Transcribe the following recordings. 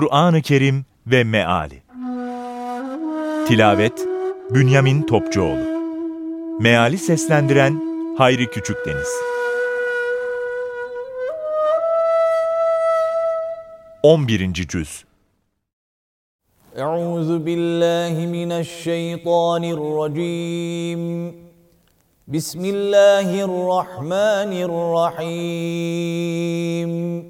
Kur'an-ı Kerim ve Meali. Tilavet Bünyamin Topçuoğlu. Meali seslendiren Hayri Küçükdeniz 11. Cüz. Euzu billahi mineşşeytanirracim Bismillahirrahmanirrahim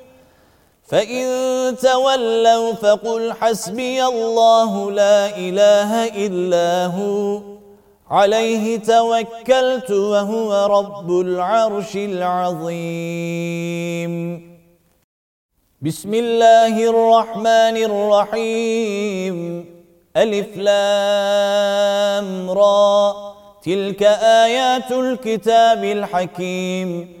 فإن تولوا فقل حسبي الله لا إله إلا هو عليه توكلت وهو رب العرش العظيم. بسم الله الرحمن الرحيم. ألف لام را. تلك آيات الكتاب الحكيم.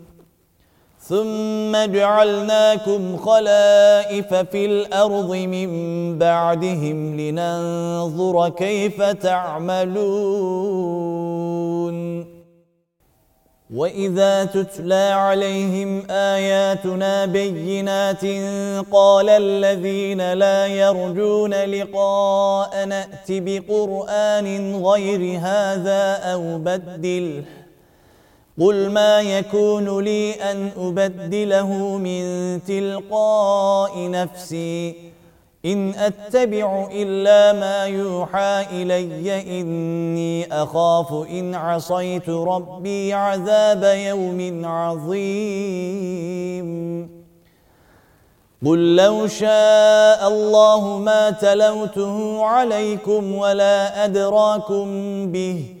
ثم جعلناكم خلائف في الأرض من بعدهم لننظر كيف تعملون. وإذا تتلى عليهم آياتنا بينات قال الذين لا يرجون لقاء نات بقرآن غير هذا أو بدله. قل ما يكون لي ان ابدله من تلقاء نفسي ان اتبع الا ما يوحى الي اني اخاف ان عصيت ربي عذاب يوم عظيم قل لو شاء الله ما تلوته عليكم ولا ادراكم به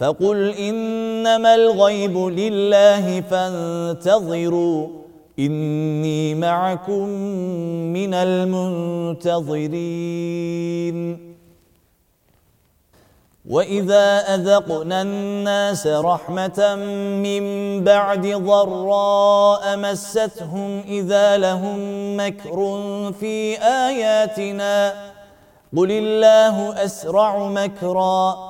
فقل إنما الغيب لله فانتظروا إني معكم من المنتظرين. وإذا أذقنا الناس رحمة من بعد ضراء مستهم إذا لهم مكر في آياتنا قل الله أسرع مكرا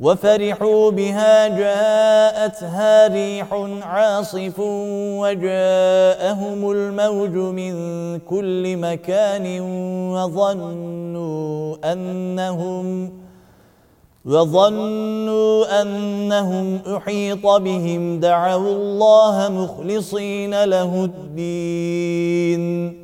وفرحوا بها جاءتها ريح عاصف وجاءهم الموج من كل مكان وظنوا أنهم وظنوا أنهم أحيط بهم. دعوا الله مخلصين له الدين.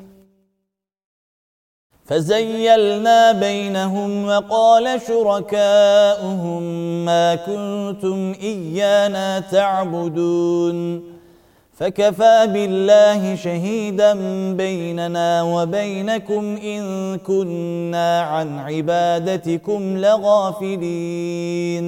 فزيلنا بينهم وقال شركاؤهم ما كنتم إيانا تعبدون. فكفى بالله شهيدا بيننا وبينكم إن كنا عن عبادتكم لغافلين.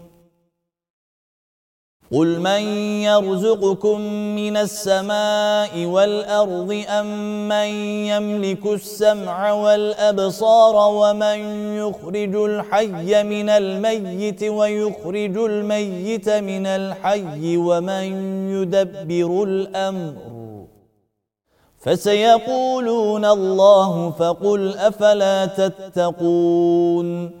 قل من يرزقكم من السماء والارض ام من يملك السمع والابصار ومن يخرج الحي من الميت ويخرج الميت من الحي ومن يدبر الامر فسيقولون الله فقل افلا تتقون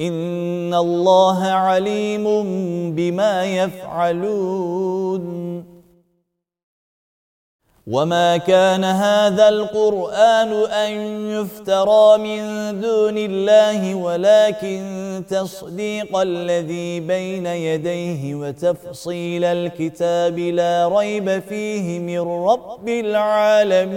إن الله عليم بما يفعلون. وما كان هذا القرآن أن يفترى من دون الله ولكن تصديق الذي بين يديه وتفصيل الكتاب لا ريب فيه من رب العالمين.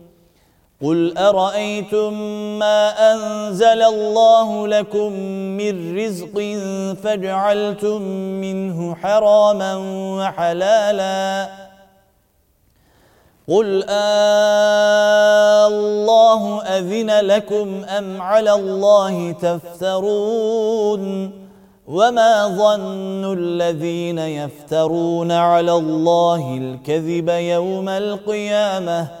قل ارايتم ما انزل الله لكم من رزق فجعلتم منه حراما وحلالا قل آه الله اذن لكم ام على الله تفترون وما ظن الذين يفترون على الله الكذب يوم القيامه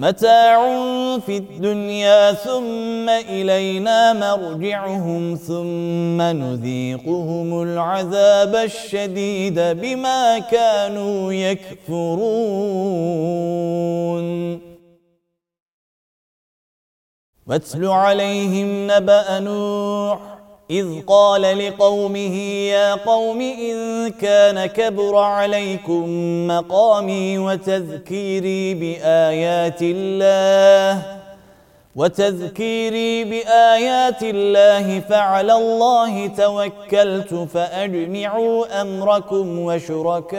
متاع في الدنيا ثم إلينا مرجعهم ثم نذيقهم العذاب الشديد بما كانوا يكفرون. واتل عليهم نبأ نوح إذ قال لقومه يا قوم إن كان كبر عليكم مقامي وتذكيري بآيات الله وتذكيري بآيات الله فعلى الله توكلت فأجمعوا أمركم وشركاءكم.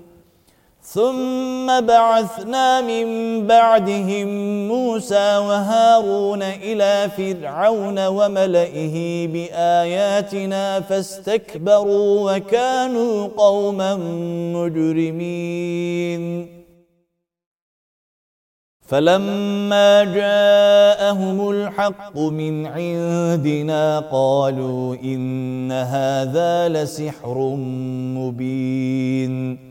ثم بعثنا من بعدهم موسى وهارون إلى فرعون وملئه بآياتنا فاستكبروا وكانوا قوما مجرمين. فلما جاءهم الحق من عندنا قالوا إن هذا لسحر مبين.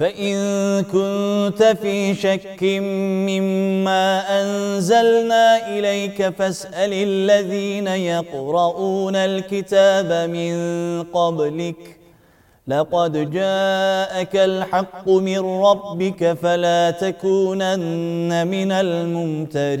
فإن كنت في شك مما أنزلنا إليك فاسأل الذين يقرؤون الكتاب من قبلك. لقد جاءك الحق من ربك فلا تكونن من الممترين.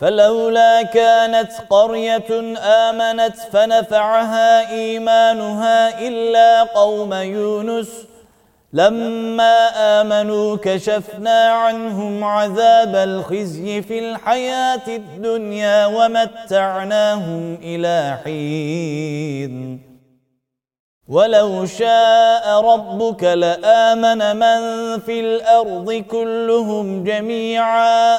فلولا كانت قرية آمنت فنفعها إيمانها إلا قوم يونس. لما آمنوا كشفنا عنهم عذاب الخزي في الحياة الدنيا ومتعناهم إلى حين. ولو شاء ربك لآمن من في الأرض كلهم جميعا.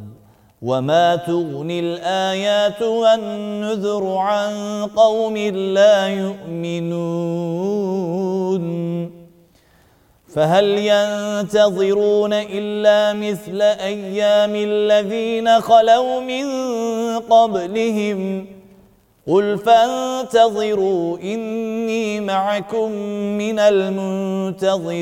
وما تغني الآيات والنذر عن قوم لا يؤمنون فهل ينتظرون إلا مثل أيام الذين خلوا من قبلهم ؟ قل فانتظروا إني معكم من المنتظرين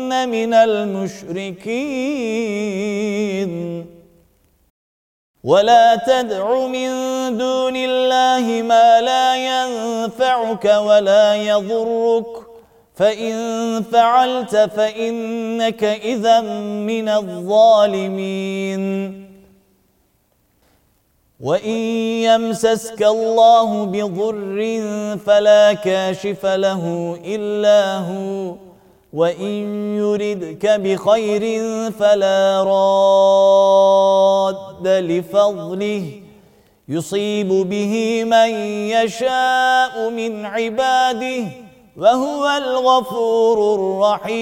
من المشركين. ولا تدع من دون الله ما لا ينفعك ولا يضرك. فإن فعلت فإنك إذا من الظالمين. وإن يمسسك الله بضر فلا كاشف له إلا هو. وإن يردك بخير فلا راد لفضله. يصيب به من يشاء من عباده وهو الغفور الرحيم.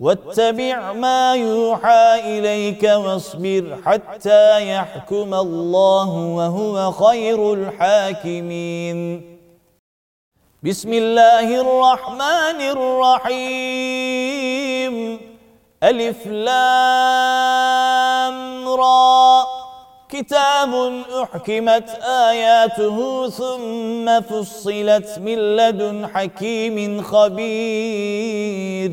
واتبع ما يوحى إليك واصبر حتى يحكم الله وهو خير الحاكمين. بسم الله الرحمن الرحيم. ألف لام را. كتاب أحكمت آياته ثم فصلت من لدن حكيم خبير.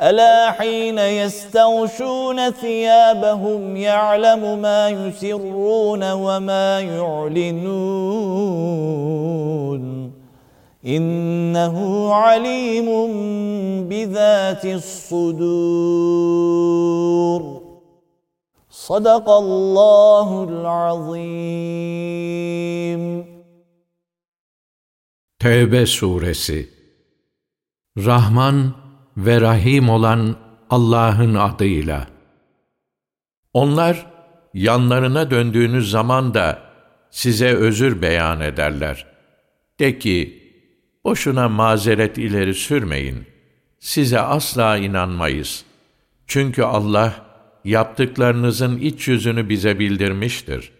ألا حين يستغشون ثيابهم يعلم ما يسرون وما يعلنون إنه عليم بذات الصدور. صدق الله العظيم. Tevbe Suresi Rahman ve Rahim olan Allah'ın adıyla. Onlar yanlarına döndüğünüz zaman da size özür beyan ederler. De ki, boşuna mazeret ileri sürmeyin. Size asla inanmayız. Çünkü Allah, yaptıklarınızın iç yüzünü bize bildirmiştir.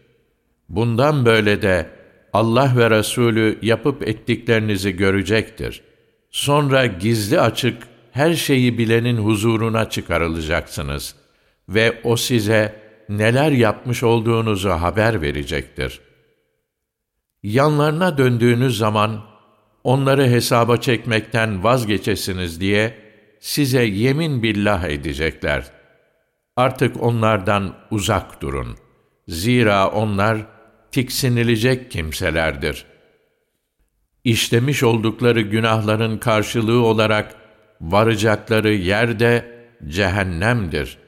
Bundan böyle de Allah ve Resulü yapıp ettiklerinizi görecektir. Sonra gizli açık her şeyi bilenin huzuruna çıkarılacaksınız ve o size neler yapmış olduğunuzu haber verecektir. Yanlarına döndüğünüz zaman onları hesaba çekmekten vazgeçesiniz diye size yemin billah edecekler. Artık onlardan uzak durun. Zira onlar tiksinilecek kimselerdir. İşlemiş oldukları günahların karşılığı olarak varacakları yer de cehennemdir.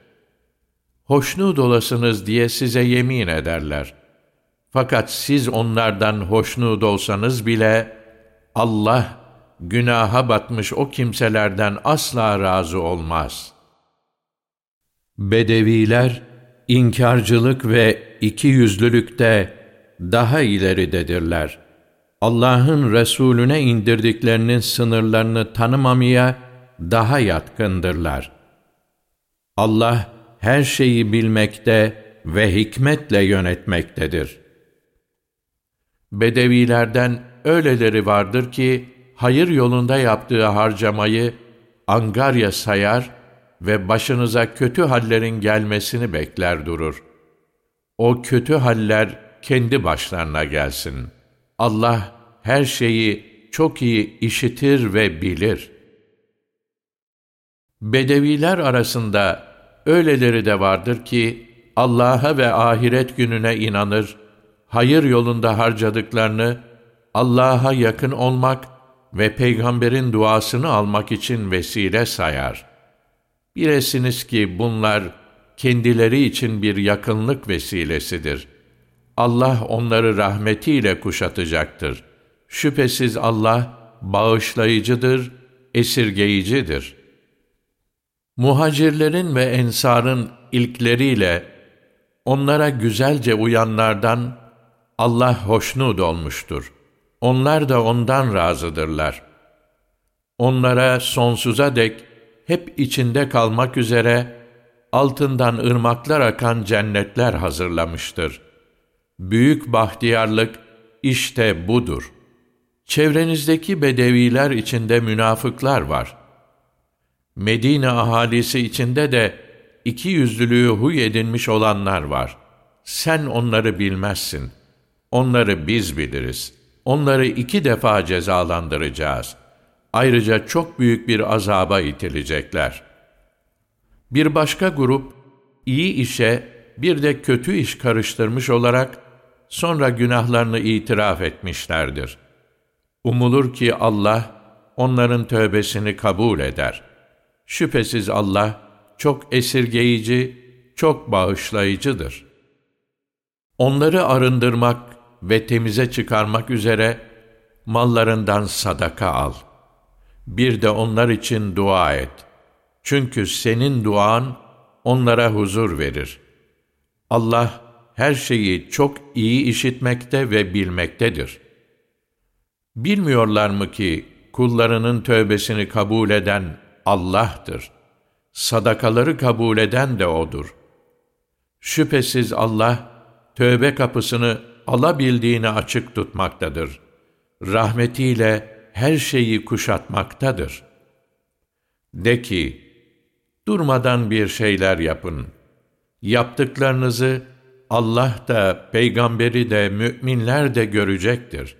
Hoşnut olasınız diye size yemin ederler. Fakat siz onlardan hoşnut olsanız bile Allah günaha batmış o kimselerden asla razı olmaz. Bedeviler inkarcılık ve iki yüzlülükte daha ileridedirler. Allah'ın Resulüne indirdiklerinin sınırlarını tanımamaya daha yatkındırlar. Allah her şeyi bilmekte ve hikmetle yönetmektedir. Bedevilerden öyleleri vardır ki, hayır yolunda yaptığı harcamayı angarya sayar ve başınıza kötü hallerin gelmesini bekler durur. O kötü haller kendi başlarına gelsin. Allah her şeyi çok iyi işitir ve bilir.'' Bedeviler arasında öyleleri de vardır ki Allah'a ve ahiret gününe inanır, hayır yolunda harcadıklarını Allah'a yakın olmak ve peygamberin duasını almak için vesile sayar. Bilesiniz ki bunlar kendileri için bir yakınlık vesilesidir. Allah onları rahmetiyle kuşatacaktır. Şüphesiz Allah bağışlayıcıdır, esirgeyicidir.'' Muhacirlerin ve ensarın ilkleriyle onlara güzelce uyanlardan Allah hoşnut olmuştur. Onlar da ondan razıdırlar. Onlara sonsuza dek hep içinde kalmak üzere altından ırmaklar akan cennetler hazırlamıştır. Büyük bahtiyarlık işte budur. Çevrenizdeki bedeviler içinde münafıklar var.'' Medine ahalisi içinde de iki yüzlülüğü huy edinmiş olanlar var. Sen onları bilmezsin. Onları biz biliriz. Onları iki defa cezalandıracağız. Ayrıca çok büyük bir azaba itilecekler. Bir başka grup, iyi işe bir de kötü iş karıştırmış olarak sonra günahlarını itiraf etmişlerdir. Umulur ki Allah onların tövbesini kabul eder.'' Şüphesiz Allah çok esirgeyici, çok bağışlayıcıdır. Onları arındırmak ve temize çıkarmak üzere mallarından sadaka al. Bir de onlar için dua et. Çünkü senin duan onlara huzur verir. Allah her şeyi çok iyi işitmekte ve bilmektedir. Bilmiyorlar mı ki kullarının tövbesini kabul eden Allah'tır. Sadakaları kabul eden de O'dur. Şüphesiz Allah, tövbe kapısını alabildiğini açık tutmaktadır. Rahmetiyle her şeyi kuşatmaktadır. De ki, durmadan bir şeyler yapın. Yaptıklarınızı Allah da, peygamberi de, müminler de görecektir.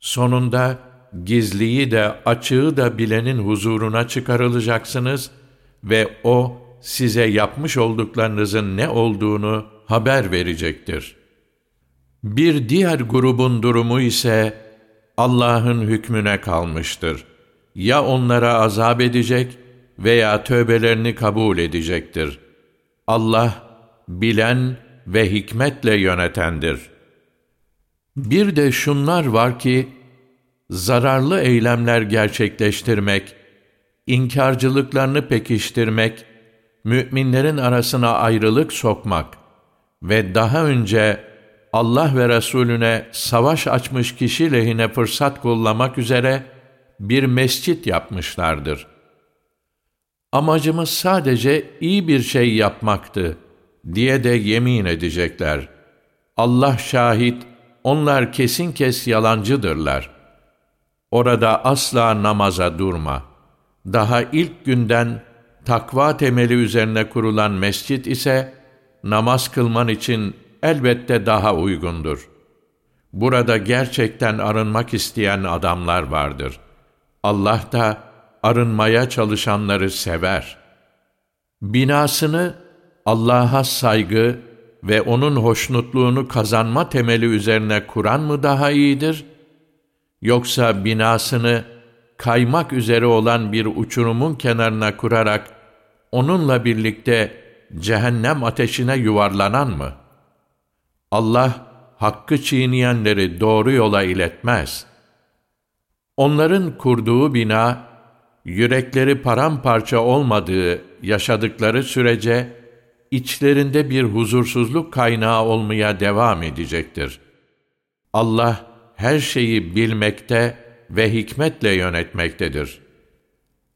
Sonunda, gizliyi de açığı da bilenin huzuruna çıkarılacaksınız ve O size yapmış olduklarınızın ne olduğunu haber verecektir. Bir diğer grubun durumu ise Allah'ın hükmüne kalmıştır. Ya onlara azap edecek veya tövbelerini kabul edecektir. Allah bilen ve hikmetle yönetendir. Bir de şunlar var ki, zararlı eylemler gerçekleştirmek, inkarcılıklarını pekiştirmek, müminlerin arasına ayrılık sokmak ve daha önce Allah ve Resulüne savaş açmış kişi lehine fırsat kollamak üzere bir mescit yapmışlardır. Amacımız sadece iyi bir şey yapmaktı diye de yemin edecekler. Allah şahit, onlar kesin kes yalancıdırlar. Orada asla namaza durma. Daha ilk günden takva temeli üzerine kurulan mescit ise namaz kılman için elbette daha uygundur. Burada gerçekten arınmak isteyen adamlar vardır. Allah da arınmaya çalışanları sever. Binasını Allah'a saygı ve O'nun hoşnutluğunu kazanma temeli üzerine kuran mı daha iyidir? Yoksa binasını kaymak üzere olan bir uçurumun kenarına kurarak onunla birlikte cehennem ateşine yuvarlanan mı? Allah hakkı çiğneyenleri doğru yola iletmez. Onların kurduğu bina, yürekleri paramparça olmadığı yaşadıkları sürece, içlerinde bir huzursuzluk kaynağı olmaya devam edecektir. Allah her şeyi bilmekte ve hikmetle yönetmektedir.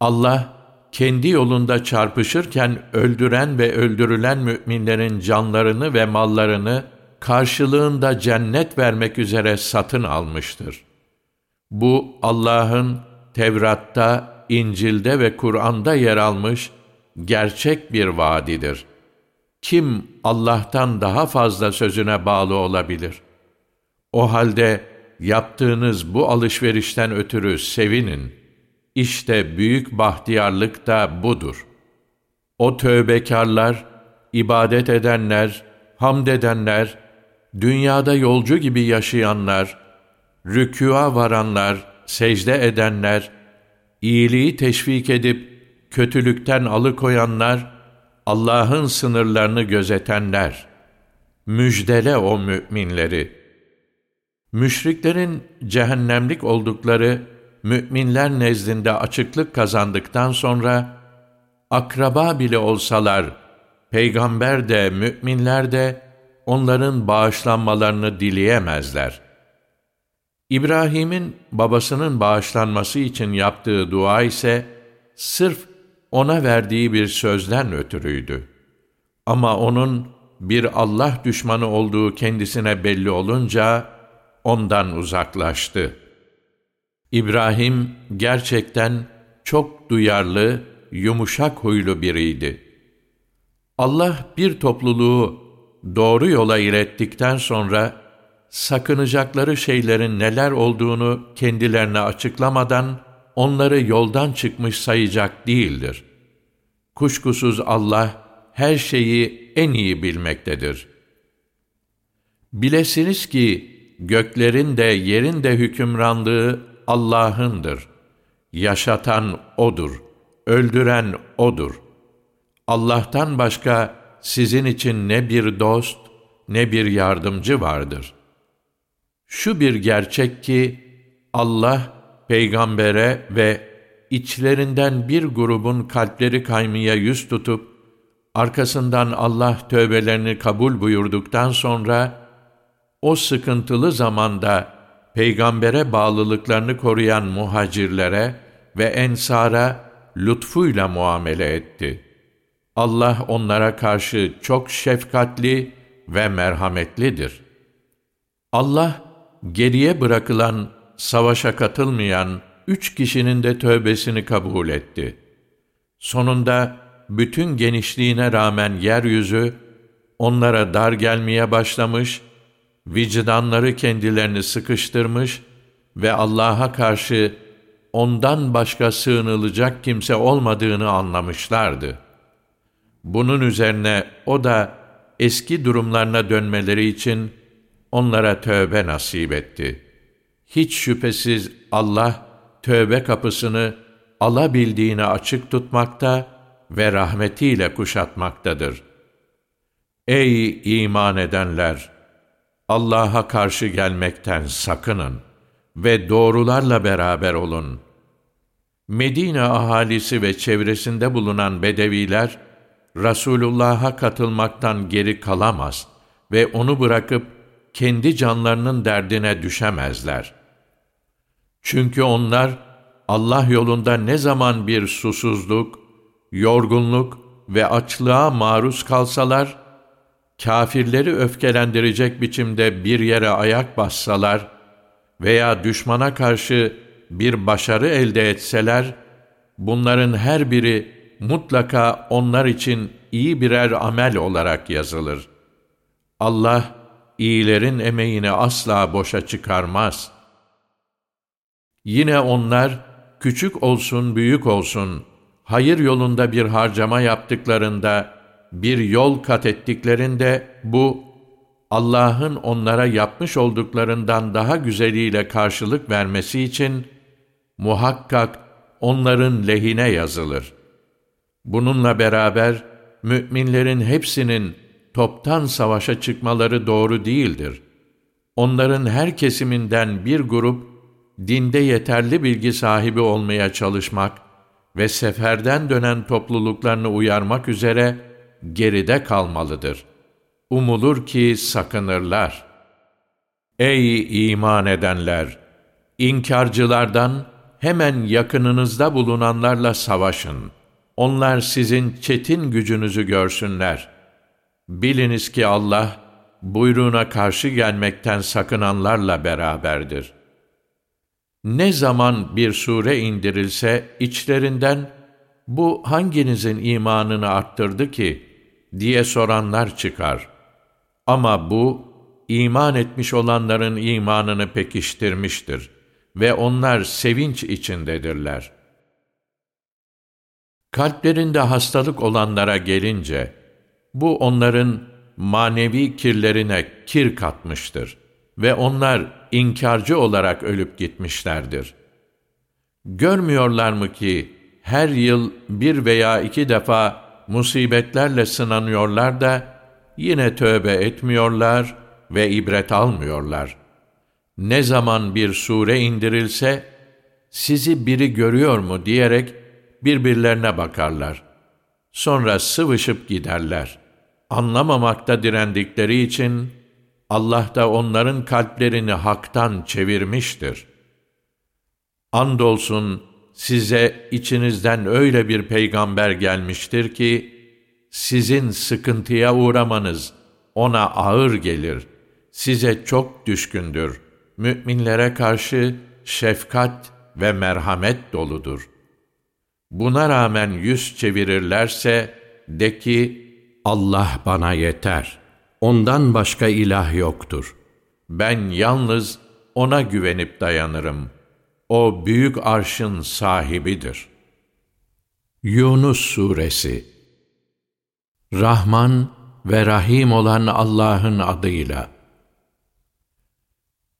Allah, kendi yolunda çarpışırken öldüren ve öldürülen müminlerin canlarını ve mallarını karşılığında cennet vermek üzere satın almıştır. Bu Allah'ın Tevrat'ta, İncil'de ve Kur'an'da yer almış gerçek bir vaadidir. Kim Allah'tan daha fazla sözüne bağlı olabilir? O halde yaptığınız bu alışverişten ötürü sevinin.'' İşte büyük bahtiyarlık da budur. O tövbekarlar, ibadet edenler, hamd edenler, dünyada yolcu gibi yaşayanlar, rükûa varanlar, secde edenler, iyiliği teşvik edip kötülükten alıkoyanlar, Allah'ın sınırlarını gözetenler. Müjdele o müminleri. Müşriklerin cehennemlik oldukları müminler nezdinde açıklık kazandıktan sonra, akraba bile olsalar, peygamber de, müminler de, onların bağışlanmalarını dileyemezler. İbrahim'in babasının bağışlanması için yaptığı dua ise, sırf ona verdiği bir sözden ötürüydü. Ama onun bir Allah düşmanı olduğu kendisine belli olunca, ondan uzaklaştı.'' İbrahim gerçekten çok duyarlı, yumuşak huylu biriydi. Allah bir topluluğu doğru yola ilettikten sonra sakınacakları şeylerin neler olduğunu kendilerine açıklamadan onları yoldan çıkmış sayacak değildir. Kuşkusuz Allah her şeyi en iyi bilmektedir. Bilesiniz ki göklerin de yerin de hükümranlığı Allah'ındır. Yaşatan O'dur. Öldüren O'dur. Allah'tan başka sizin için ne bir dost ne bir yardımcı vardır. Şu bir gerçek ki Allah peygambere ve içlerinden bir grubun kalpleri kaymaya yüz tutup arkasından Allah tövbelerini kabul buyurduktan sonra o sıkıntılı zamanda peygambere bağlılıklarını koruyan muhacirlere ve ensara lütfuyla muamele etti. Allah onlara karşı çok şefkatli ve merhametlidir. Allah, geriye bırakılan, savaşa katılmayan üç kişinin de tövbesini kabul etti. Sonunda bütün genişliğine rağmen yeryüzü onlara dar gelmeye başlamış vicdanları kendilerini sıkıştırmış ve Allah'a karşı ondan başka sığınılacak kimse olmadığını anlamışlardı. Bunun üzerine o da eski durumlarına dönmeleri için onlara tövbe nasip etti. Hiç şüphesiz Allah tövbe kapısını alabildiğini açık tutmakta ve rahmetiyle kuşatmaktadır. Ey iman edenler! Allah'a karşı gelmekten sakının ve doğrularla beraber olun. Medine ahalisi ve çevresinde bulunan bedeviler, Resulullah'a katılmaktan geri kalamaz ve onu bırakıp kendi canlarının derdine düşemezler. Çünkü onlar Allah yolunda ne zaman bir susuzluk, yorgunluk ve açlığa maruz kalsalar, kafirleri öfkelendirecek biçimde bir yere ayak bassalar veya düşmana karşı bir başarı elde etseler, bunların her biri mutlaka onlar için iyi birer amel olarak yazılır. Allah, iyilerin emeğini asla boşa çıkarmaz. Yine onlar, küçük olsun büyük olsun, hayır yolunda bir harcama yaptıklarında, bir yol kat ettiklerinde bu, Allah'ın onlara yapmış olduklarından daha güzeliyle karşılık vermesi için, muhakkak onların lehine yazılır. Bununla beraber, müminlerin hepsinin toptan savaşa çıkmaları doğru değildir. Onların her kesiminden bir grup, dinde yeterli bilgi sahibi olmaya çalışmak ve seferden dönen topluluklarını uyarmak üzere geride kalmalıdır. Umulur ki sakınırlar. Ey iman edenler! İnkarcılardan hemen yakınınızda bulunanlarla savaşın. Onlar sizin çetin gücünüzü görsünler. Biliniz ki Allah, buyruğuna karşı gelmekten sakınanlarla beraberdir.'' Ne zaman bir sure indirilse içlerinden bu hanginizin imanını arttırdı ki diye soranlar çıkar. Ama bu iman etmiş olanların imanını pekiştirmiştir ve onlar sevinç içindedirler. Kalplerinde hastalık olanlara gelince bu onların manevi kirlerine kir katmıştır ve onlar inkarcı olarak ölüp gitmişlerdir. Görmüyorlar mı ki her yıl bir veya iki defa musibetlerle sınanıyorlar da yine tövbe etmiyorlar ve ibret almıyorlar. Ne zaman bir sure indirilse, sizi biri görüyor mu diyerek birbirlerine bakarlar. Sonra sıvışıp giderler. Anlamamakta direndikleri için, Allah da onların kalplerini haktan çevirmiştir. Andolsun size içinizden öyle bir peygamber gelmiştir ki, sizin sıkıntıya uğramanız ona ağır gelir, size çok düşkündür, müminlere karşı şefkat ve merhamet doludur. Buna rağmen yüz çevirirlerse, de ki, Allah bana yeter.'' Ondan başka ilah yoktur. Ben yalnız O'na güvenip dayanırım. O büyük arşın sahibidir. Yunus Suresi Rahman ve Rahim olan Allah'ın adıyla.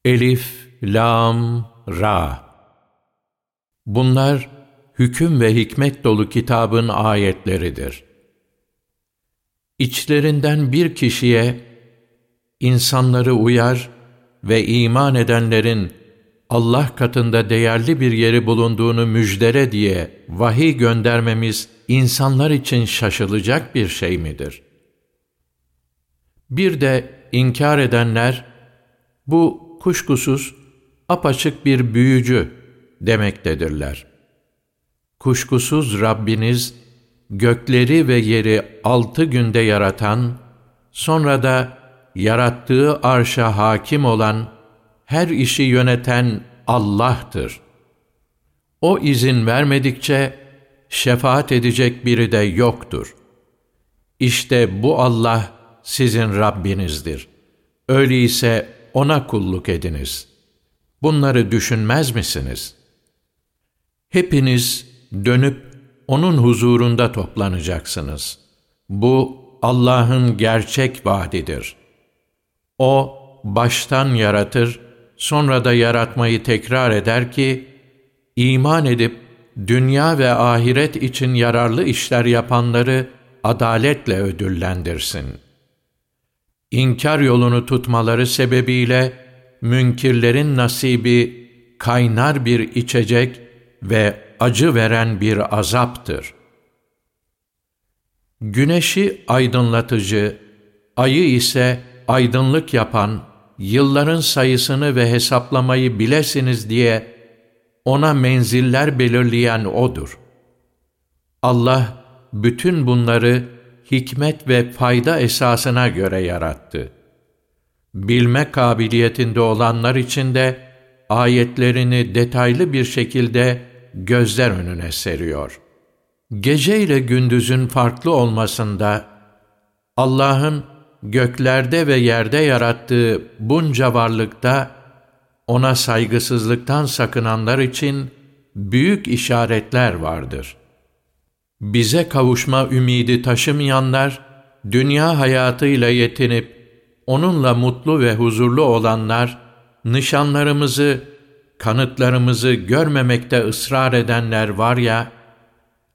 Elif, Lam, Ra. Bunlar hüküm ve hikmet dolu kitabın ayetleridir. İçlerinden bir kişiye insanları uyar ve iman edenlerin Allah katında değerli bir yeri bulunduğunu müjdere diye vahiy göndermemiz insanlar için şaşılacak bir şey midir? Bir de inkar edenler, bu kuşkusuz apaçık bir büyücü demektedirler. Kuşkusuz Rabbiniz, gökleri ve yeri altı günde yaratan, sonra da yarattığı arşa hakim olan, her işi yöneten Allah'tır. O izin vermedikçe şefaat edecek biri de yoktur. İşte bu Allah sizin Rabbinizdir. Öyleyse O'na kulluk ediniz. Bunları düşünmez misiniz? Hepiniz dönüp O'nun huzurunda toplanacaksınız. Bu Allah'ın gerçek vaadidir. O, baştan yaratır, sonra da yaratmayı tekrar eder ki, iman edip dünya ve ahiret için yararlı işler yapanları adaletle ödüllendirsin. İnkar yolunu tutmaları sebebiyle münkirlerin nasibi kaynar bir içecek ve acı veren bir azaptır. Güneşi aydınlatıcı, ayı ise aydınlık yapan, yılların sayısını ve hesaplamayı bilesiniz diye ona menziller belirleyen O'dur. Allah bütün bunları hikmet ve fayda esasına göre yarattı. Bilme kabiliyetinde olanlar için de ayetlerini detaylı bir şekilde gözler önüne seriyor. Gece ile gündüzün farklı olmasında Allah'ın göklerde ve yerde yarattığı bunca varlıkta ona saygısızlıktan sakınanlar için büyük işaretler vardır. Bize kavuşma ümidi taşımayanlar, dünya hayatıyla yetinip, onunla mutlu ve huzurlu olanlar, nişanlarımızı, kanıtlarımızı görmemekte ısrar edenler var ya,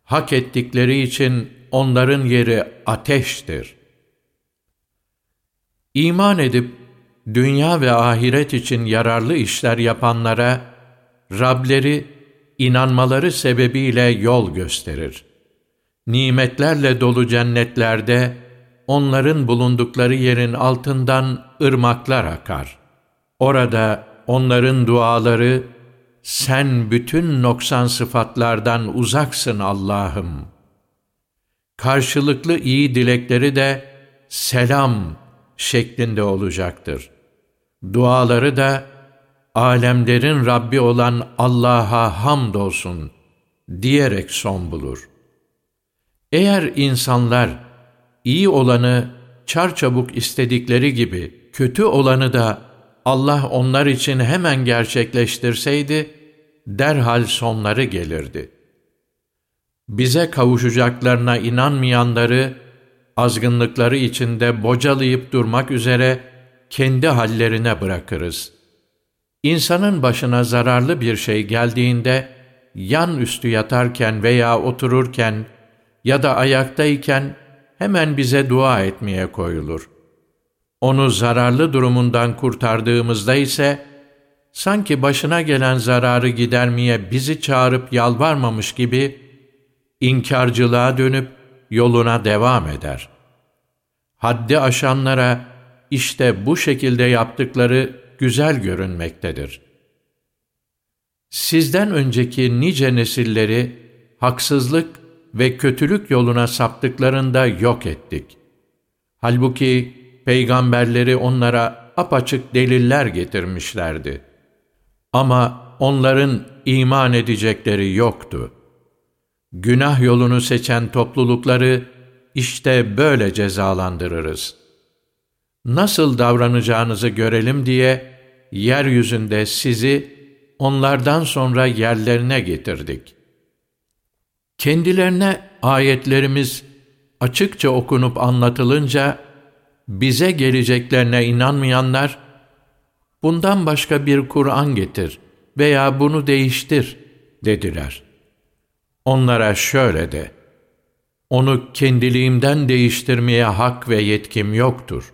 hak ettikleri için onların yeri ateştir. İman edip, dünya ve ahiret için yararlı işler yapanlara, Rableri inanmaları sebebiyle yol gösterir. Nimetlerle dolu cennetlerde, onların bulundukları yerin altından ırmaklar akar. Orada onların duaları, sen bütün noksan sıfatlardan uzaksın Allah'ım. Karşılıklı iyi dilekleri de selam şeklinde olacaktır. Duaları da alemlerin Rabbi olan Allah'a hamdolsun diyerek son bulur. Eğer insanlar iyi olanı çarçabuk istedikleri gibi kötü olanı da Allah onlar için hemen gerçekleştirseydi, derhal sonları gelirdi. Bize kavuşacaklarına inanmayanları, azgınlıkları içinde bocalayıp durmak üzere kendi hallerine bırakırız. İnsanın başına zararlı bir şey geldiğinde, yan üstü yatarken veya otururken ya da ayaktayken hemen bize dua etmeye koyulur. Onu zararlı durumundan kurtardığımızda ise, sanki başına gelen zararı gidermeye bizi çağırıp yalvarmamış gibi, inkarcılığa dönüp yoluna devam eder. Haddi aşanlara işte bu şekilde yaptıkları güzel görünmektedir. Sizden önceki nice nesilleri haksızlık ve kötülük yoluna saptıklarında yok ettik. Halbuki peygamberleri onlara apaçık deliller getirmişlerdi. Ama onların iman edecekleri yoktu. Günah yolunu seçen toplulukları işte böyle cezalandırırız. Nasıl davranacağınızı görelim diye yeryüzünde sizi onlardan sonra yerlerine getirdik. Kendilerine ayetlerimiz açıkça okunup anlatılınca bize geleceklerine inanmayanlar bundan başka bir Kur'an getir veya bunu değiştir dediler. Onlara şöyle de, onu kendiliğimden değiştirmeye hak ve yetkim yoktur.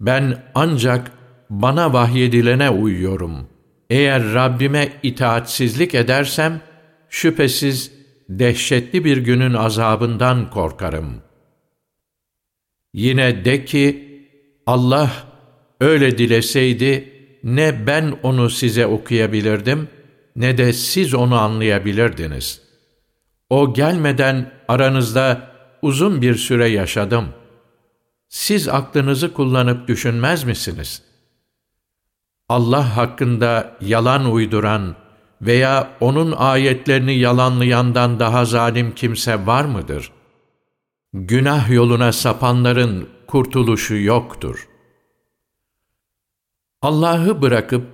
Ben ancak bana vahyedilene uyuyorum. Eğer Rabbime itaatsizlik edersem, şüphesiz dehşetli bir günün azabından korkarım. Yine de ki, Allah öyle dileseydi, ne ben onu size okuyabilirdim, ne de siz onu anlayabilirdiniz. O gelmeden aranızda uzun bir süre yaşadım. Siz aklınızı kullanıp düşünmez misiniz? Allah hakkında yalan uyduran, veya onun ayetlerini yalanlayandan daha zalim kimse var mıdır? Günah yoluna sapanların kurtuluşu yoktur. Allah'ı bırakıp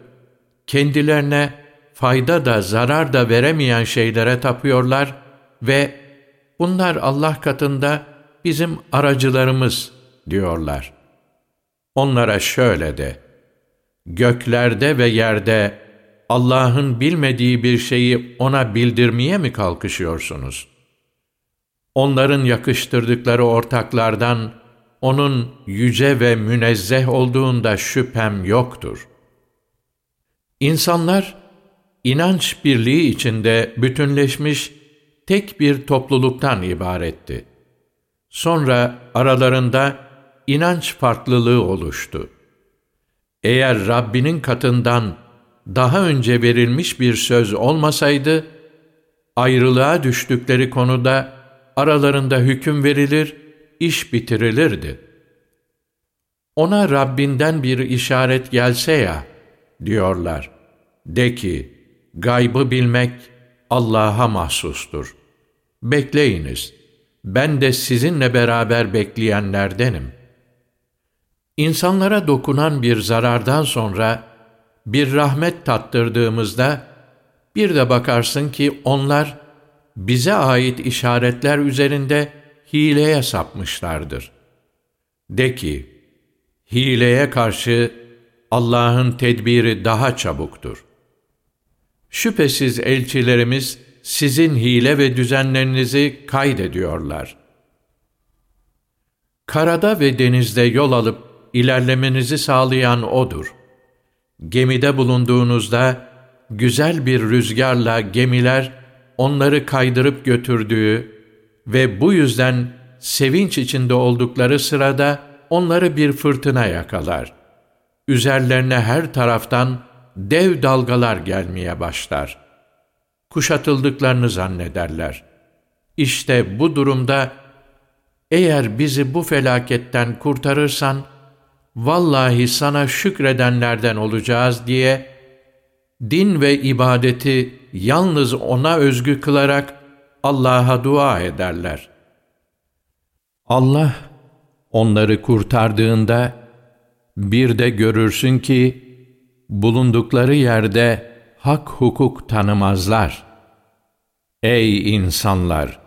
kendilerine fayda da zarar da veremeyen şeylere tapıyorlar ve bunlar Allah katında bizim aracılarımız diyorlar. Onlara şöyle de, göklerde ve yerde Allah'ın bilmediği bir şeyi ona bildirmeye mi kalkışıyorsunuz? Onların yakıştırdıkları ortaklardan onun yüce ve münezzeh olduğunda şüphem yoktur. İnsanlar, inanç birliği içinde bütünleşmiş tek bir topluluktan ibaretti. Sonra aralarında inanç farklılığı oluştu. Eğer Rabbinin katından daha önce verilmiş bir söz olmasaydı, ayrılığa düştükleri konuda aralarında hüküm verilir, iş bitirilirdi. Ona Rabbinden bir işaret gelse ya, diyorlar. De ki, gaybı bilmek Allah'a mahsustur. Bekleyiniz, ben de sizinle beraber bekleyenlerdenim. İnsanlara dokunan bir zarardan sonra, bir rahmet tattırdığımızda, bir de bakarsın ki onlar, bize ait işaretler üzerinde hileye sapmışlardır. De ki, hileye karşı Allah'ın tedbiri daha çabuktur. Şüphesiz elçilerimiz sizin hile ve düzenlerinizi kaydediyorlar. Karada ve denizde yol alıp ilerlemenizi sağlayan O'dur. Gemide bulunduğunuzda güzel bir rüzgarla gemiler onları kaydırıp götürdüğü ve bu yüzden sevinç içinde oldukları sırada onları bir fırtına yakalar. Üzerlerine her taraftan dev dalgalar gelmeye başlar. Kuşatıldıklarını zannederler. İşte bu durumda eğer bizi bu felaketten kurtarırsan, vallahi sana şükredenlerden olacağız diye, din ve ibadeti yalnız O'na özgü kılarak Allah'a dua ederler. Allah onları kurtardığında bir de görürsün ki bulundukları yerde hak hukuk tanımazlar. Ey insanlar!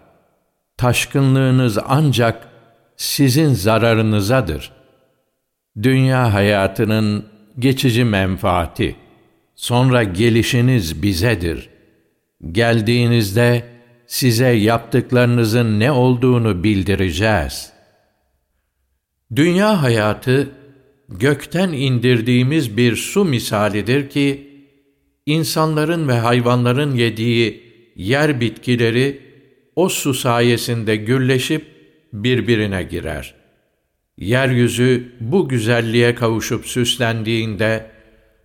Taşkınlığınız ancak sizin zararınızadır. Dünya hayatının geçici menfaati, sonra gelişiniz bizedir. Geldiğinizde, size yaptıklarınızın ne olduğunu bildireceğiz. Dünya hayatı, gökten indirdiğimiz bir su misalidir ki, insanların ve hayvanların yediği yer bitkileri, o su sayesinde gürleşip birbirine girer. Yeryüzü bu güzelliğe kavuşup süslendiğinde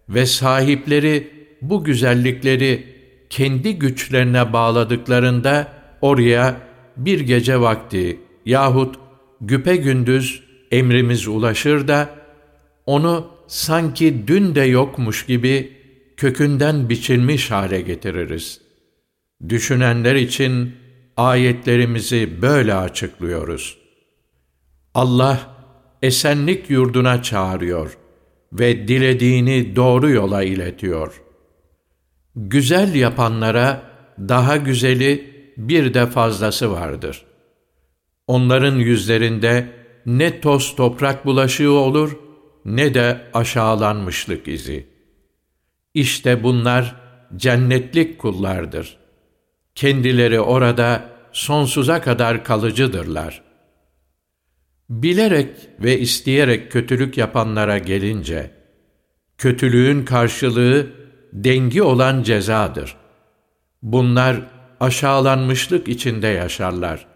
ve sahipleri bu güzellikleri kendi güçlerine bağladıklarında oraya bir gece vakti yahut güpe gündüz emrimiz ulaşır da onu sanki dün de yokmuş gibi kökünden biçilmiş hale getiririz. Düşünenler için ayetlerimizi böyle açıklıyoruz. Allah esenlik yurduna çağırıyor ve dilediğini doğru yola iletiyor.'' Güzel yapanlara daha güzeli bir de fazlası vardır. Onların yüzlerinde ne toz toprak bulaşığı olur ne de aşağılanmışlık izi. İşte bunlar cennetlik kullardır. Kendileri orada sonsuza kadar kalıcıdırlar. Bilerek ve isteyerek kötülük yapanlara gelince, kötülüğün karşılığı dengi olan cezadır. Bunlar aşağılanmışlık içinde yaşarlar.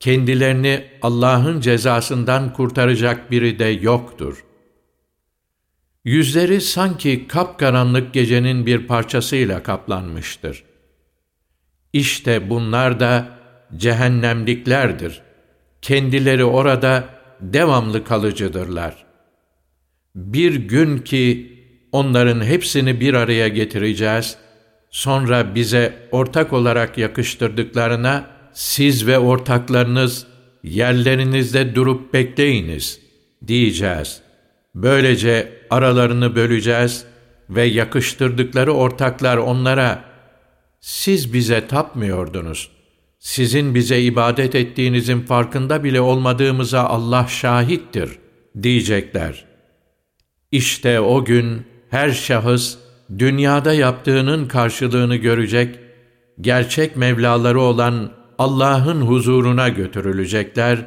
Kendilerini Allah'ın cezasından kurtaracak biri de yoktur. Yüzleri sanki kapkaranlık gecenin bir parçasıyla kaplanmıştır. İşte bunlar da cehennemliklerdir. Kendileri orada devamlı kalıcıdırlar. Bir gün ki onların hepsini bir araya getireceğiz. Sonra bize ortak olarak yakıştırdıklarına siz ve ortaklarınız yerlerinizde durup bekleyiniz diyeceğiz. Böylece aralarını böleceğiz ve yakıştırdıkları ortaklar onlara, siz bize tapmıyordunuz. Sizin bize ibadet ettiğinizin farkında bile olmadığımıza Allah şahittir, diyecekler. İşte o gün her şahıs, dünyada yaptığının karşılığını görecek, gerçek Mevlaları olan Allah'ın huzuruna götürülecekler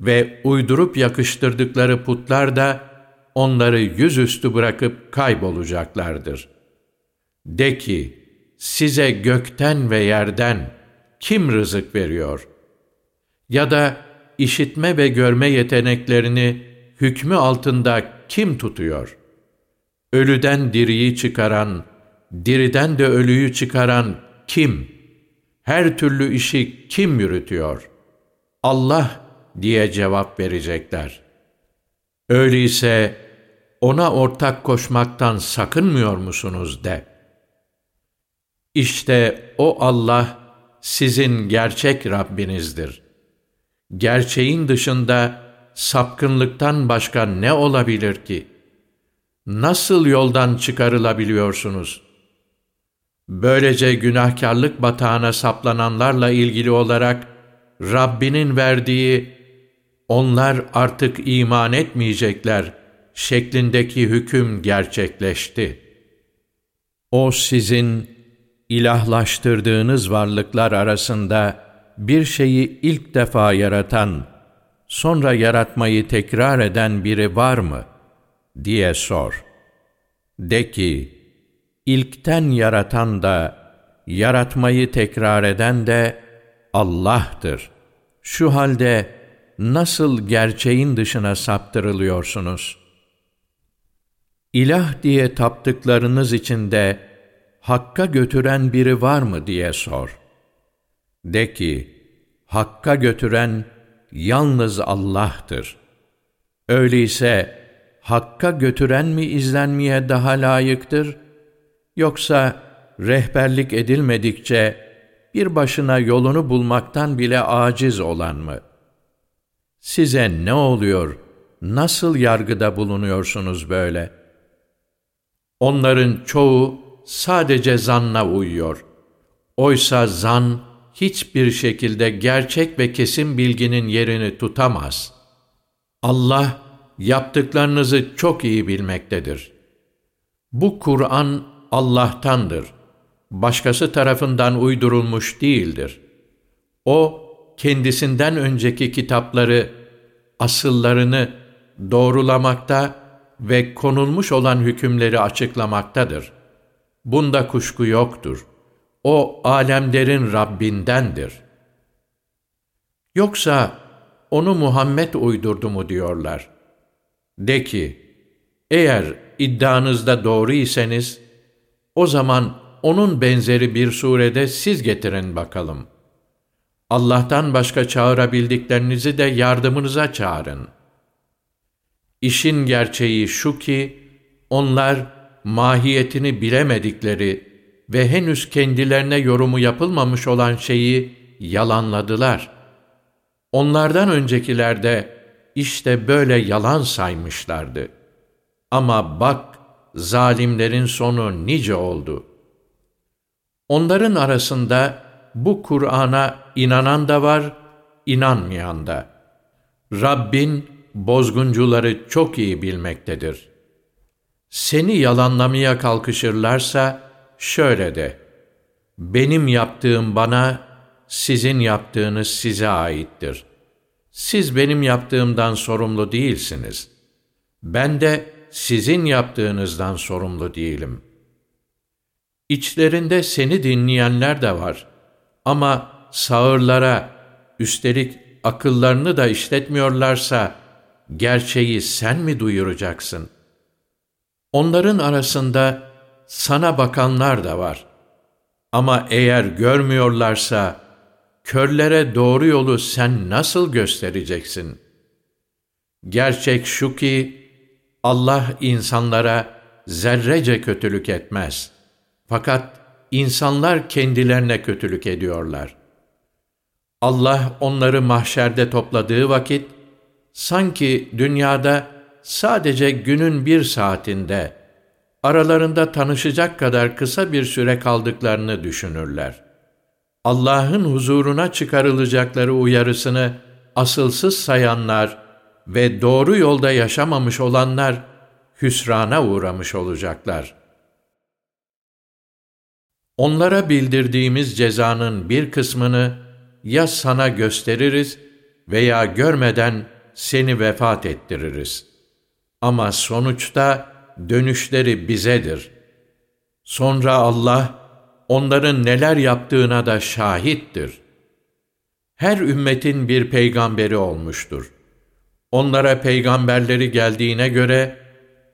ve uydurup yakıştırdıkları putlar da onları yüzüstü bırakıp kaybolacaklardır. De ki, size gökten ve yerden kim rızık veriyor? Ya da işitme ve görme yeteneklerini hükmü altında kim tutuyor? Ölüden diriyi çıkaran, diriden de ölüyü çıkaran kim? Her türlü işi kim yürütüyor? Allah diye cevap verecekler. Öyleyse ona ortak koşmaktan sakınmıyor musunuz de. İşte o Allah sizin gerçek Rabbinizdir. Gerçeğin dışında sapkınlıktan başka ne olabilir ki? Nasıl yoldan çıkarılabiliyorsunuz? Böylece günahkarlık batağına saplananlarla ilgili olarak Rabbinin verdiği onlar artık iman etmeyecekler şeklindeki hüküm gerçekleşti. O sizin ilahlaştırdığınız varlıklar arasında bir şeyi ilk defa yaratan, sonra yaratmayı tekrar eden biri var mı? diye sor. De ki, ilkten yaratan da, yaratmayı tekrar eden de Allah'tır. Şu halde nasıl gerçeğin dışına saptırılıyorsunuz? İlah diye taptıklarınız içinde Hakka götüren biri var mı diye sor. De ki, Hakka götüren yalnız Allah'tır. Öyleyse Hakka götüren mi izlenmeye daha layıktır? Yoksa rehberlik edilmedikçe bir başına yolunu bulmaktan bile aciz olan mı? Size ne oluyor? Nasıl yargıda bulunuyorsunuz böyle? Onların çoğu sadece zanna uyuyor. Oysa zan hiçbir şekilde gerçek ve kesin bilginin yerini tutamaz. Allah yaptıklarınızı çok iyi bilmektedir. Bu Kur'an Allah'tandır. Başkası tarafından uydurulmuş değildir. O, kendisinden önceki kitapları, asıllarını doğrulamakta ve konulmuş olan hükümleri açıklamaktadır. Bunda kuşku yoktur. O alemlerin Rabbindendir. Yoksa onu Muhammed uydurdu mu diyorlar. De ki, eğer iddianızda doğru iseniz, o zaman onun benzeri bir surede siz getirin bakalım. Allah'tan başka çağırabildiklerinizi de yardımınıza çağırın. İşin gerçeği şu ki, onlar, mahiyetini bilemedikleri ve henüz kendilerine yorumu yapılmamış olan şeyi yalanladılar. Onlardan öncekiler de işte böyle yalan saymışlardı. Ama bak, zalimlerin sonu nice oldu. Onların arasında bu Kur'an'a inanan da var, inanmayan da. Rabbin bozguncuları çok iyi bilmektedir.'' Seni yalanlamaya kalkışırlarsa şöyle de, benim yaptığım bana, sizin yaptığınız size aittir. Siz benim yaptığımdan sorumlu değilsiniz. Ben de sizin yaptığınızdan sorumlu değilim. İçlerinde seni dinleyenler de var. Ama sağırlara, üstelik akıllarını da işletmiyorlarsa, gerçeği sen mi duyuracaksın?'' Onların arasında sana bakanlar da var. Ama eğer görmüyorlarsa, körlere doğru yolu sen nasıl göstereceksin? Gerçek şu ki, Allah insanlara zerrece kötülük etmez. Fakat insanlar kendilerine kötülük ediyorlar. Allah onları mahşerde topladığı vakit, sanki dünyada sadece günün bir saatinde aralarında tanışacak kadar kısa bir süre kaldıklarını düşünürler. Allah'ın huzuruna çıkarılacakları uyarısını asılsız sayanlar ve doğru yolda yaşamamış olanlar hüsrana uğramış olacaklar. Onlara bildirdiğimiz cezanın bir kısmını ya sana gösteririz veya görmeden seni vefat ettiririz. Ama sonuçta dönüşleri bizedir. Sonra Allah onların neler yaptığına da şahittir. Her ümmetin bir peygamberi olmuştur. Onlara peygamberleri geldiğine göre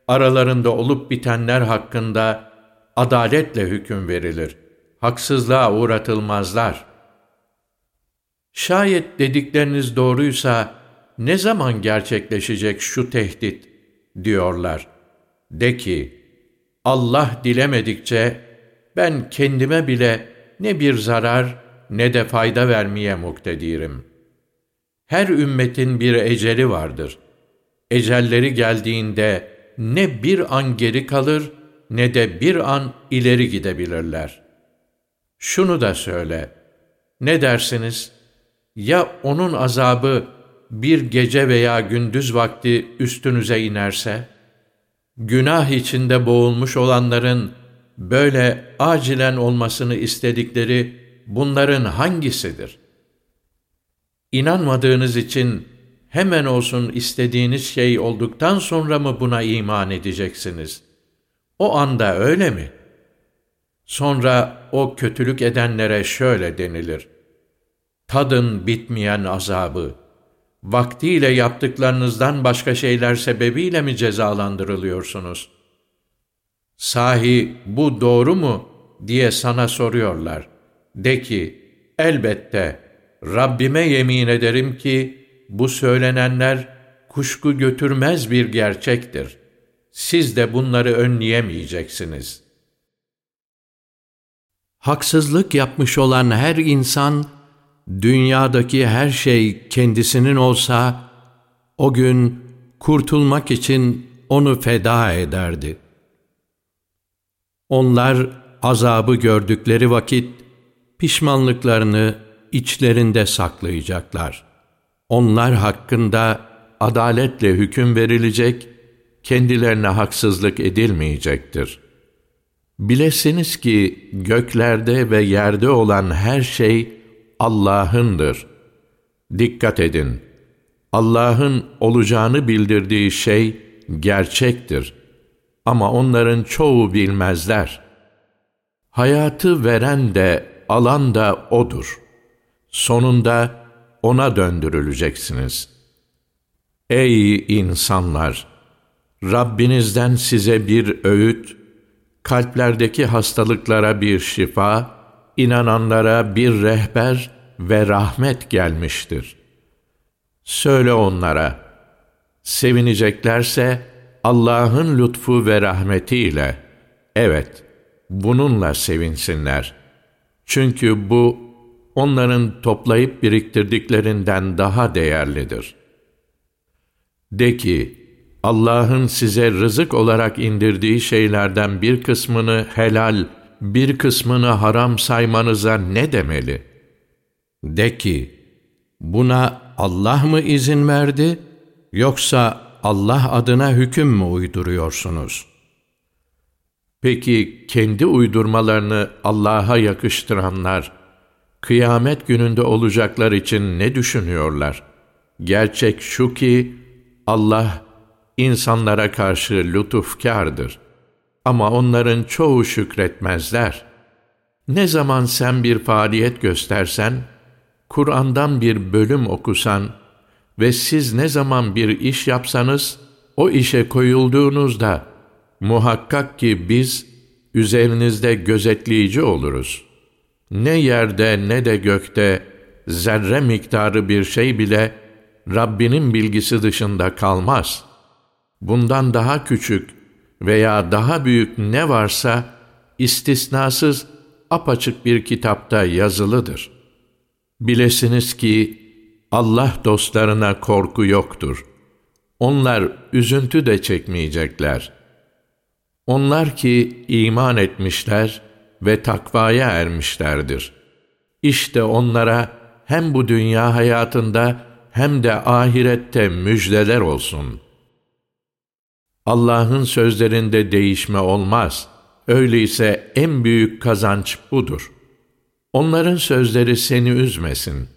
aralarında olup bitenler hakkında adaletle hüküm verilir. Haksızlığa uğratılmazlar. Şayet dedikleriniz doğruysa ne zaman gerçekleşecek şu tehdit diyorlar. De ki, Allah dilemedikçe ben kendime bile ne bir zarar ne de fayda vermeye muktedirim. Her ümmetin bir eceli vardır. Ecelleri geldiğinde ne bir an geri kalır ne de bir an ileri gidebilirler. Şunu da söyle, ne dersiniz? Ya onun azabı bir gece veya gündüz vakti üstünüze inerse? Günah içinde boğulmuş olanların böyle acilen olmasını istedikleri bunların hangisidir? İnanmadığınız için hemen olsun istediğiniz şey olduktan sonra mı buna iman edeceksiniz? O anda öyle mi? Sonra o kötülük edenlere şöyle denilir. Tadın bitmeyen azabı, vaktiyle yaptıklarınızdan başka şeyler sebebiyle mi cezalandırılıyorsunuz? Sahi bu doğru mu diye sana soruyorlar. De ki, elbette Rabbime yemin ederim ki bu söylenenler kuşku götürmez bir gerçektir. Siz de bunları önleyemeyeceksiniz. Haksızlık yapmış olan her insan, dünyadaki her şey kendisinin olsa, o gün kurtulmak için onu feda ederdi. Onlar azabı gördükleri vakit pişmanlıklarını içlerinde saklayacaklar. Onlar hakkında adaletle hüküm verilecek, kendilerine haksızlık edilmeyecektir. Bilesiniz ki göklerde ve yerde olan her şey Allah'ındır. Dikkat edin, Allah'ın olacağını bildirdiği şey gerçektir. Ama onların çoğu bilmezler. Hayatı veren de alan da O'dur. Sonunda O'na döndürüleceksiniz. Ey insanlar! Rabbinizden size bir öğüt, kalplerdeki hastalıklara bir şifa, inananlara bir rehber ve rahmet gelmiştir. Söyle onlara, sevineceklerse Allah'ın lütfu ve rahmetiyle, evet, bununla sevinsinler. Çünkü bu, onların toplayıp biriktirdiklerinden daha değerlidir. De ki, Allah'ın size rızık olarak indirdiği şeylerden bir kısmını helal, bir kısmını haram saymanıza ne demeli? De ki, buna Allah mı izin verdi, yoksa Allah adına hüküm mü uyduruyorsunuz? Peki kendi uydurmalarını Allah'a yakıştıranlar, kıyamet gününde olacaklar için ne düşünüyorlar? Gerçek şu ki, Allah, insanlara karşı lütufkardır. Ama onların çoğu şükretmezler. Ne zaman sen bir faaliyet göstersen, Kur'an'dan bir bölüm okusan ve siz ne zaman bir iş yapsanız, o işe koyulduğunuzda, muhakkak ki biz üzerinizde gözetleyici oluruz. Ne yerde ne de gökte zerre miktarı bir şey bile Rabbinin bilgisi dışında kalmaz.'' bundan daha küçük veya daha büyük ne varsa istisnasız apaçık bir kitapta yazılıdır. Bilesiniz ki Allah dostlarına korku yoktur. Onlar üzüntü de çekmeyecekler. Onlar ki iman etmişler ve takvaya ermişlerdir. İşte onlara hem bu dünya hayatında hem de ahirette müjdeler olsun. Allah'ın sözlerinde değişme olmaz. Öyleyse en büyük kazanç budur. Onların sözleri seni üzmesin.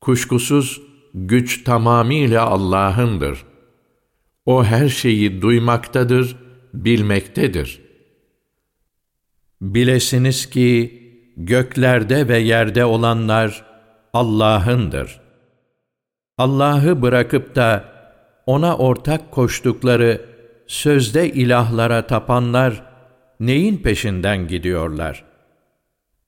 Kuşkusuz güç tamamiyle Allah'ındır. O her şeyi duymaktadır, bilmektedir. Bilesiniz ki göklerde ve yerde olanlar Allah'ındır. Allah'ı bırakıp da ona ortak koştukları sözde ilahlara tapanlar neyin peşinden gidiyorlar?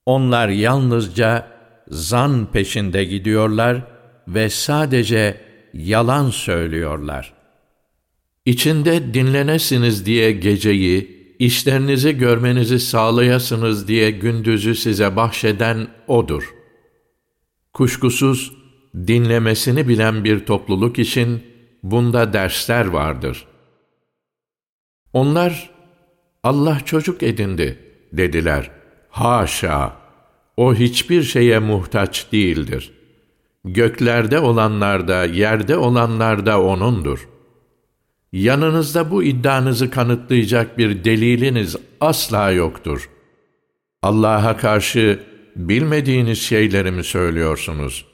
Onlar yalnızca zan peşinde gidiyorlar ve sadece yalan söylüyorlar. İçinde dinlenesiniz diye geceyi, işlerinizi görmenizi sağlayasınız diye gündüzü size bahşeden O'dur. Kuşkusuz dinlemesini bilen bir topluluk için bunda dersler vardır. Onlar, Allah çocuk edindi dediler. Haşa! O hiçbir şeye muhtaç değildir. Göklerde olanlar da, yerde olanlar da O'nundur. Yanınızda bu iddianızı kanıtlayacak bir deliliniz asla yoktur. Allah'a karşı bilmediğiniz şeyleri mi söylüyorsunuz?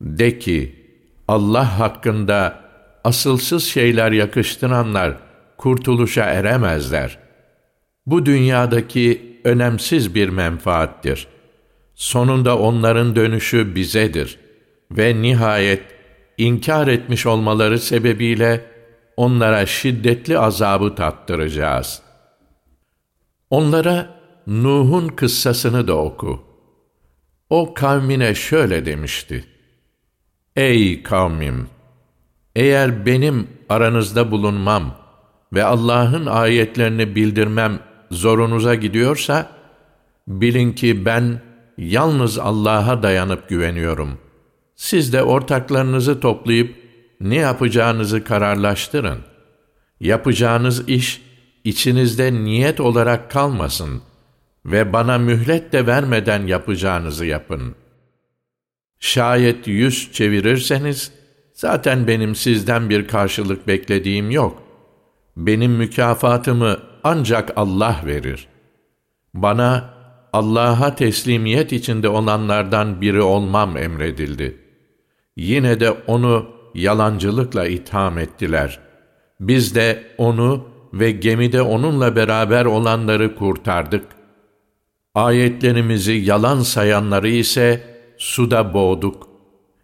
De ki, Allah hakkında asılsız şeyler yakıştıranlar kurtuluşa eremezler. Bu dünyadaki önemsiz bir menfaattir. Sonunda onların dönüşü bizedir ve nihayet inkar etmiş olmaları sebebiyle onlara şiddetli azabı tattıracağız. Onlara Nuh'un kıssasını da oku. O kavmine şöyle demişti. Ey kavmim! Eğer benim aranızda bulunmam ve Allah'ın ayetlerini bildirmem zorunuza gidiyorsa, bilin ki ben yalnız Allah'a dayanıp güveniyorum. Siz de ortaklarınızı toplayıp ne yapacağınızı kararlaştırın. Yapacağınız iş içinizde niyet olarak kalmasın ve bana mühlet de vermeden yapacağınızı yapın. Şayet yüz çevirirseniz, zaten benim sizden bir karşılık beklediğim yok. Benim mükafatımı ancak Allah verir. Bana Allah'a teslimiyet içinde olanlardan biri olmam emredildi. Yine de onu yalancılıkla itham ettiler. Biz de onu ve gemide onunla beraber olanları kurtardık. Ayetlerimizi yalan sayanları ise suda boğduk.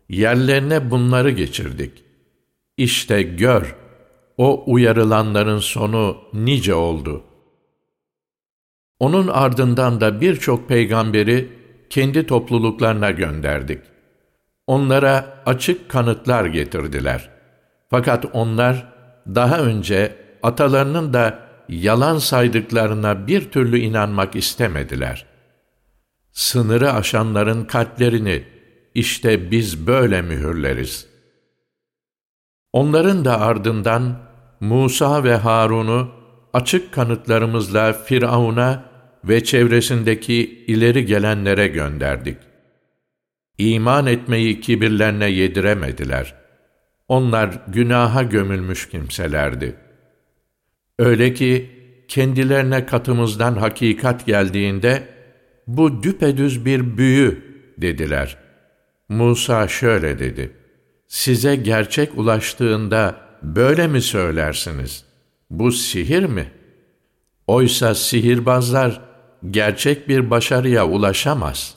Yerlerine bunları geçirdik. İşte gör, o uyarılanların sonu nice oldu. Onun ardından da birçok peygamberi kendi topluluklarına gönderdik. Onlara açık kanıtlar getirdiler. Fakat onlar daha önce atalarının da yalan saydıklarına bir türlü inanmak istemediler. Sınırı aşanların kalplerini işte biz böyle mühürleriz. Onların da ardından Musa ve Harun'u açık kanıtlarımızla Firavun'a ve çevresindeki ileri gelenlere gönderdik. İman etmeyi kibirlerine yediremediler. Onlar günaha gömülmüş kimselerdi. Öyle ki kendilerine katımızdan hakikat geldiğinde bu düpedüz bir büyü dediler. Musa şöyle dedi. Size gerçek ulaştığında böyle mi söylersiniz? Bu sihir mi? Oysa sihirbazlar gerçek bir başarıya ulaşamaz.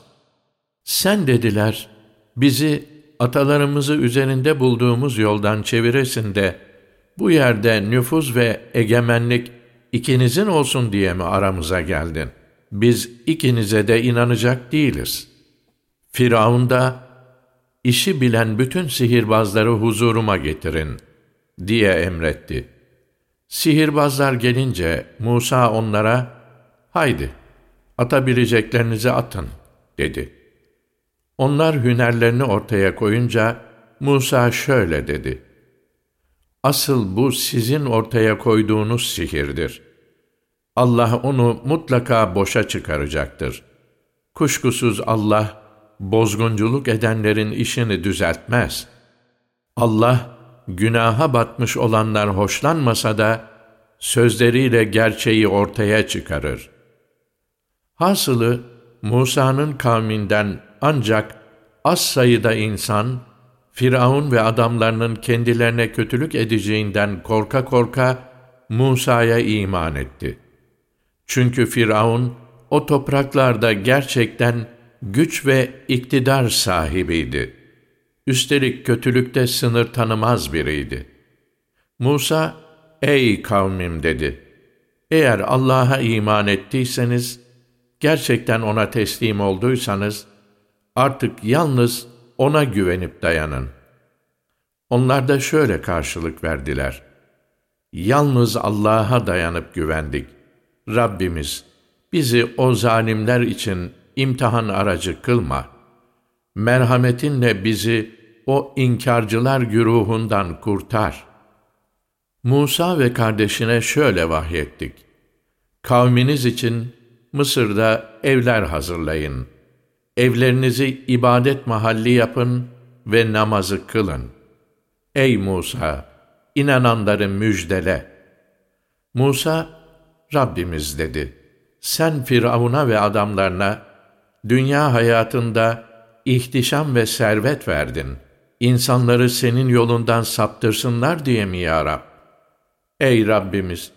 Sen dediler, bizi atalarımızı üzerinde bulduğumuz yoldan çeviresin de, bu yerde nüfuz ve egemenlik ikinizin olsun diye mi aramıza geldin? Biz ikinize de inanacak değiliz. Firavun da, işi bilen bütün sihirbazları huzuruma getirin, diye emretti. Sihirbazlar gelince Musa onlara, haydi atabileceklerinizi atın, dedi. Onlar hünerlerini ortaya koyunca Musa şöyle dedi. Asıl bu sizin ortaya koyduğunuz sihirdir. Allah onu mutlaka boşa çıkaracaktır. Kuşkusuz Allah, bozgunculuk edenlerin işini düzeltmez. Allah, günaha batmış olanlar hoşlanmasa da, sözleriyle gerçeği ortaya çıkarır. Hasılı, Musa'nın kavminden ancak az sayıda insan, Firavun ve adamlarının kendilerine kötülük edeceğinden korka korka Musa'ya iman etti. Çünkü Firavun o topraklarda gerçekten güç ve iktidar sahibiydi. Üstelik kötülükte sınır tanımaz biriydi. Musa, ''Ey kavmim'' dedi. ''Eğer Allah'a iman ettiyseniz, gerçekten O'na teslim olduysanız, artık yalnız O'na güvenip dayanın.'' Onlar da şöyle karşılık verdiler. Yalnız Allah'a dayanıp güvendik. Rabbimiz, bizi o zalimler için imtihan aracı kılma. Merhametinle bizi o inkarcılar güruhundan kurtar. Musa ve kardeşine şöyle vahyettik. Kavminiz için Mısır'da evler hazırlayın. Evlerinizi ibadet mahalli yapın ve namazı kılın. Ey Musa! inananları müjdele. Musa, Rabbimiz dedi, sen Firavun'a ve adamlarına, dünya hayatında ihtişam ve servet verdin. İnsanları senin yolundan saptırsınlar diye mi ya Rab? Ey Rabbimiz!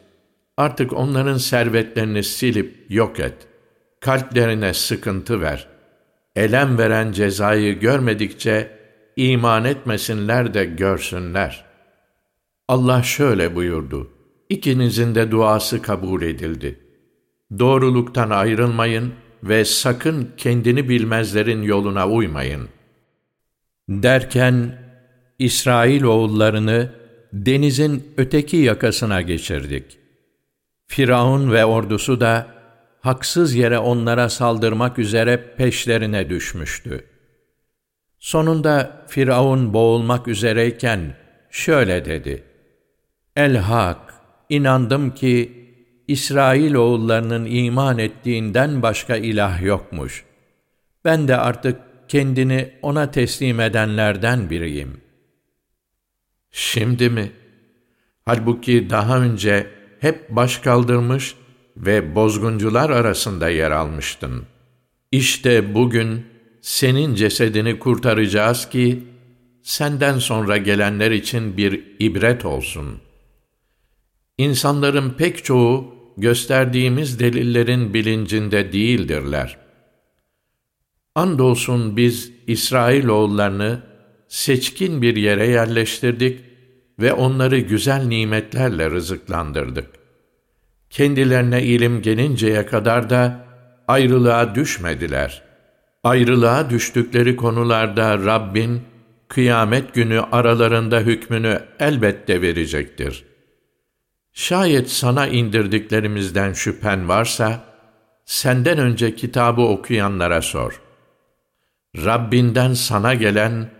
Artık onların servetlerini silip yok et. Kalplerine sıkıntı ver. Elem veren cezayı görmedikçe iman etmesinler de görsünler. Allah şöyle buyurdu. İkinizin de duası kabul edildi. Doğruluktan ayrılmayın ve sakın kendini bilmezlerin yoluna uymayın. Derken İsrail oğullarını denizin öteki yakasına geçirdik. Firavun ve ordusu da haksız yere onlara saldırmak üzere peşlerine düşmüştü. Sonunda Firavun boğulmak üzereyken şöyle dedi. El-Hak, inandım ki İsrail oğullarının iman ettiğinden başka ilah yokmuş. Ben de artık kendini ona teslim edenlerden biriyim. Şimdi mi? Halbuki daha önce hep baş kaldırmış ve bozguncular arasında yer almıştın. İşte bugün senin cesedini kurtaracağız ki, senden sonra gelenler için bir ibret olsun. İnsanların pek çoğu, gösterdiğimiz delillerin bilincinde değildirler. Andolsun biz İsrailoğullarını seçkin bir yere yerleştirdik ve onları güzel nimetlerle rızıklandırdık. Kendilerine ilim gelinceye kadar da ayrılığa düşmediler. Ayrılığa düştükleri konularda Rabbin, kıyamet günü aralarında hükmünü elbette verecektir. Şayet sana indirdiklerimizden şüphen varsa, senden önce kitabı okuyanlara sor. Rabbinden sana gelen,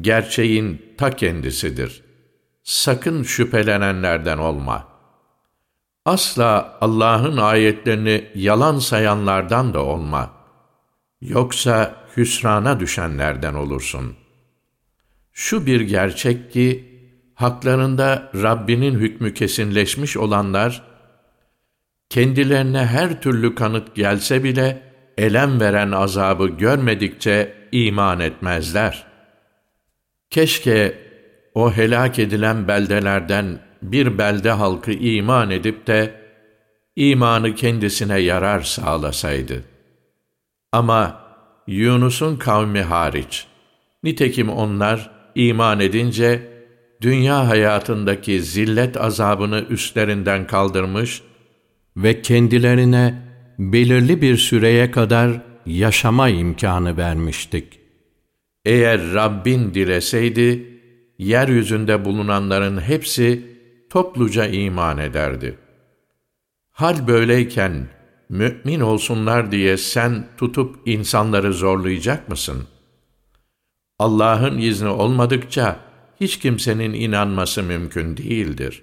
gerçeğin ta kendisidir. Sakın şüphelenenlerden olma. Asla Allah'ın ayetlerini yalan sayanlardan da olma. Yoksa hüsrana düşenlerden olursun. Şu bir gerçek ki, haklarında Rabbinin hükmü kesinleşmiş olanlar, kendilerine her türlü kanıt gelse bile, elem veren azabı görmedikçe iman etmezler. Keşke o helak edilen beldelerden bir belde halkı iman edip de, imanı kendisine yarar sağlasaydı. Ama Yunus'un kavmi hariç, nitekim onlar iman edince, dünya hayatındaki zillet azabını üstlerinden kaldırmış ve kendilerine belirli bir süreye kadar yaşama imkanı vermiştik. Eğer Rabbin dileseydi, yeryüzünde bulunanların hepsi topluca iman ederdi. Hal böyleyken, mümin olsunlar diye sen tutup insanları zorlayacak mısın? Allah'ın izni olmadıkça, hiç kimsenin inanması mümkün değildir.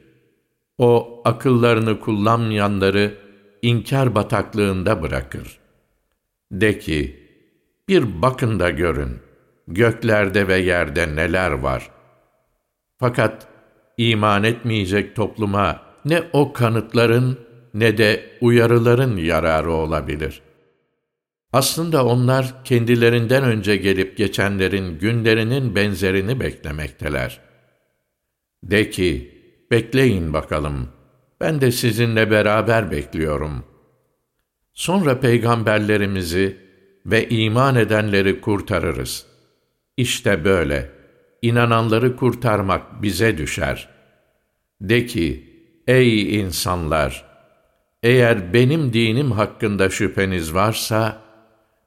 O akıllarını kullanmayanları inkar bataklığında bırakır. De ki, bir bakın da görün, göklerde ve yerde neler var. Fakat iman etmeyecek topluma ne o kanıtların ne de uyarıların yararı olabilir. Aslında onlar kendilerinden önce gelip geçenlerin günlerinin benzerini beklemekteler. De ki, bekleyin bakalım, ben de sizinle beraber bekliyorum. Sonra peygamberlerimizi ve iman edenleri kurtarırız. İşte böyle, inananları kurtarmak bize düşer. De ki, ey insanlar! Eğer benim dinim hakkında şüpheniz varsa,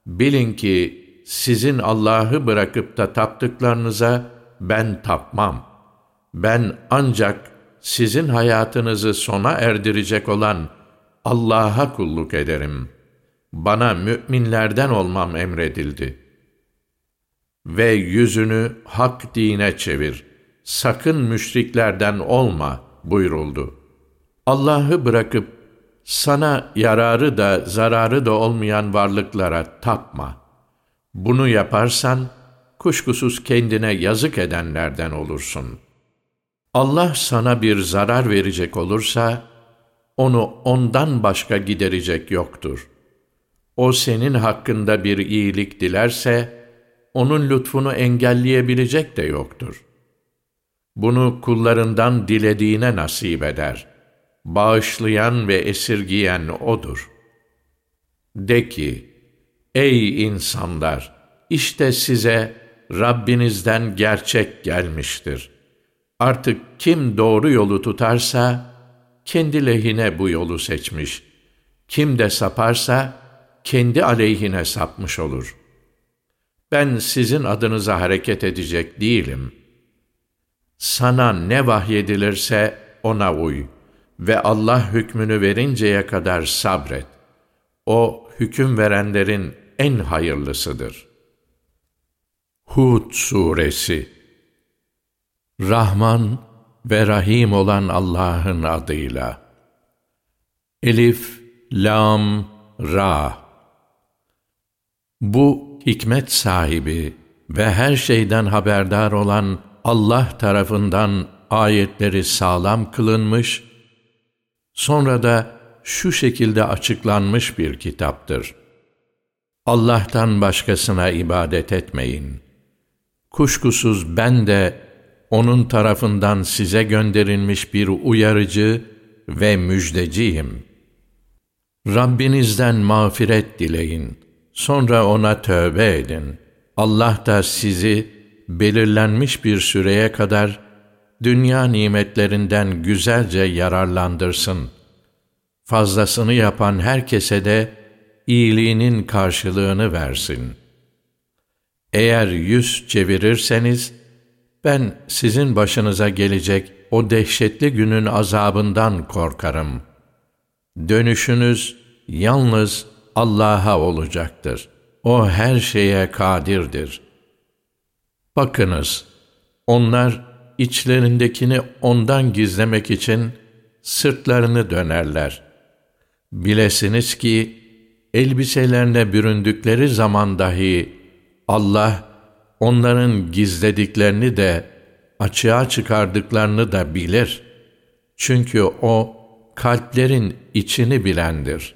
bilin ki sizin Allah'ı bırakıp da taptıklarınıza ben tapmam. Ben ancak sizin hayatınızı sona erdirecek olan Allah'a kulluk ederim. Bana müminlerden olmam emredildi. Ve yüzünü hak dine çevir. Sakın müşriklerden olma buyuruldu. Allah'ı bırakıp sana yararı da zararı da olmayan varlıklara tapma. Bunu yaparsan kuşkusuz kendine yazık edenlerden olursun. Allah sana bir zarar verecek olursa, onu ondan başka giderecek yoktur. O senin hakkında bir iyilik dilerse, onun lütfunu engelleyebilecek de yoktur. Bunu kullarından dilediğine nasip eder. Bağışlayan ve esirgiyen O'dur. De ki, Ey insanlar! işte size Rabbinizden gerçek gelmiştir. Artık kim doğru yolu tutarsa, kendi lehine bu yolu seçmiş. Kim de saparsa, kendi aleyhine sapmış olur. Ben sizin adınıza hareket edecek değilim. Sana ne vahyedilirse ona uy ve Allah hükmünü verinceye kadar sabret. O hüküm verenlerin en hayırlısıdır. Hud Suresi Rahman ve Rahim olan Allah'ın adıyla. Elif, Lam, Ra. Bu hikmet sahibi ve her şeyden haberdar olan Allah tarafından ayetleri sağlam kılınmış, sonra da şu şekilde açıklanmış bir kitaptır. Allah'tan başkasına ibadet etmeyin. Kuşkusuz ben de onun tarafından size gönderilmiş bir uyarıcı ve müjdeciyim. Rabbinizden mağfiret dileyin. Sonra ona tövbe edin. Allah da sizi belirlenmiş bir süreye kadar dünya nimetlerinden güzelce yararlandırsın. Fazlasını yapan herkese de iyiliğinin karşılığını versin. Eğer yüz çevirirseniz, ben sizin başınıza gelecek o dehşetli günün azabından korkarım. Dönüşünüz yalnız Allah'a olacaktır. O her şeye kadirdir. Bakınız, onlar içlerindekini ondan gizlemek için sırtlarını dönerler. Bilesiniz ki, elbiselerine büründükleri zaman dahi Allah, onların gizlediklerini de açığa çıkardıklarını da bilir. Çünkü O kalplerin içini bilendir.